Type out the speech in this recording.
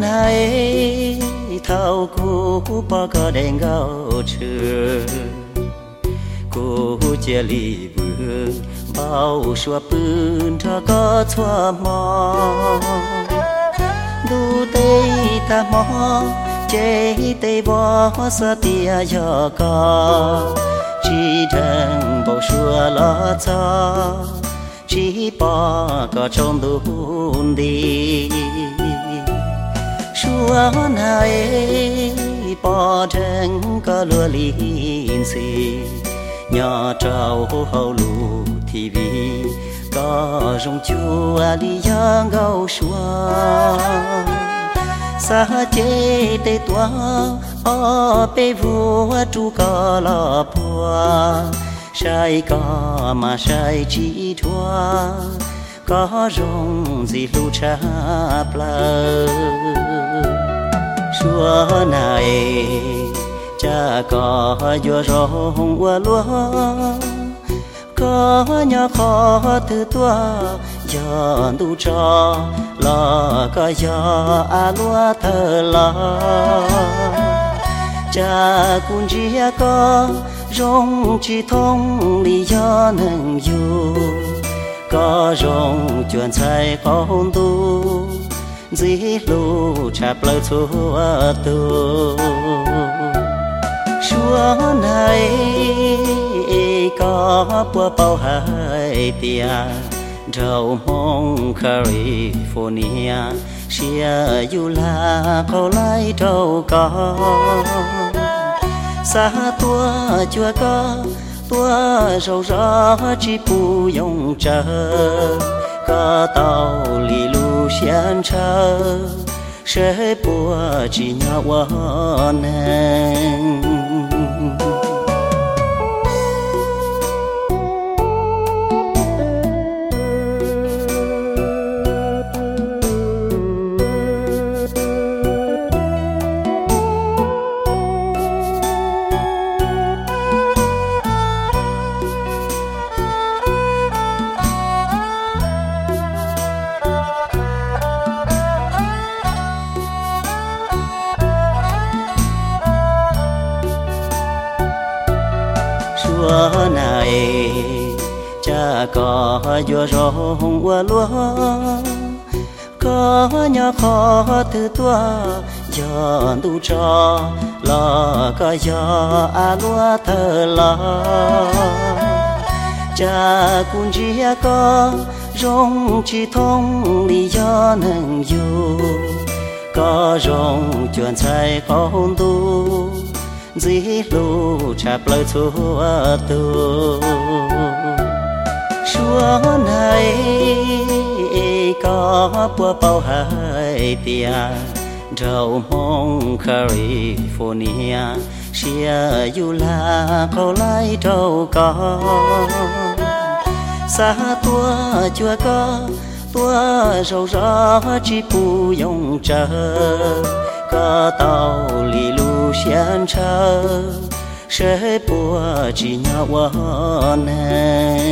này thao cô ba có đèn gạo chưa cô chia lì vương bao xua bươn cho có xua mò. Đu tây ta mò chế tây bò, sa tia cho có chỉ đang bao xua lo cho chỉ bỏ có trong đồn đi xua này bỏ trên có lúa linh xì nhỏ trâu hậu lù thì vì có rong chua đi giang gấu xua sa chế tê tua ở bê vua chu có lọ bùa sai có mà sai chỉ thua có rong gì lu cha plơ xua này, cha có vừa rong qua lúa. Có nhà khó từ tua giờ tu cho lo có giờ a lúa thơ lo. Cha cũng chỉ có rong chỉ thông lý do nâng dù có rong chuyện chạy con tu, dĩ lu chạp lời chúa tu. Chúa này có bùa bao hai tia rau mong California xia du la câu lại trâu có xa tua chúa có tua rau rõ chỉ bù yong chờ có tàu lì lu xian chờ sẽ bùa chỉ nhà hoa neng có vừa rong qua lúa, có nhà khó từ tua, giờ tu cho lo có giờ à lúa thơ lo cha cũng chỉ có rong chỉ thông lý do nâng dù có rong chuyện sai con tu dĩ lù chạp lời chúa tôi chúa này có bùa bao hai tia rau mong California, xia du la câu lai trâu có xa tua chúa có tua rau rõ chỉ bù dòng chờ có tàu lì lu xian chờ sẽ bùa chỉ nhau nè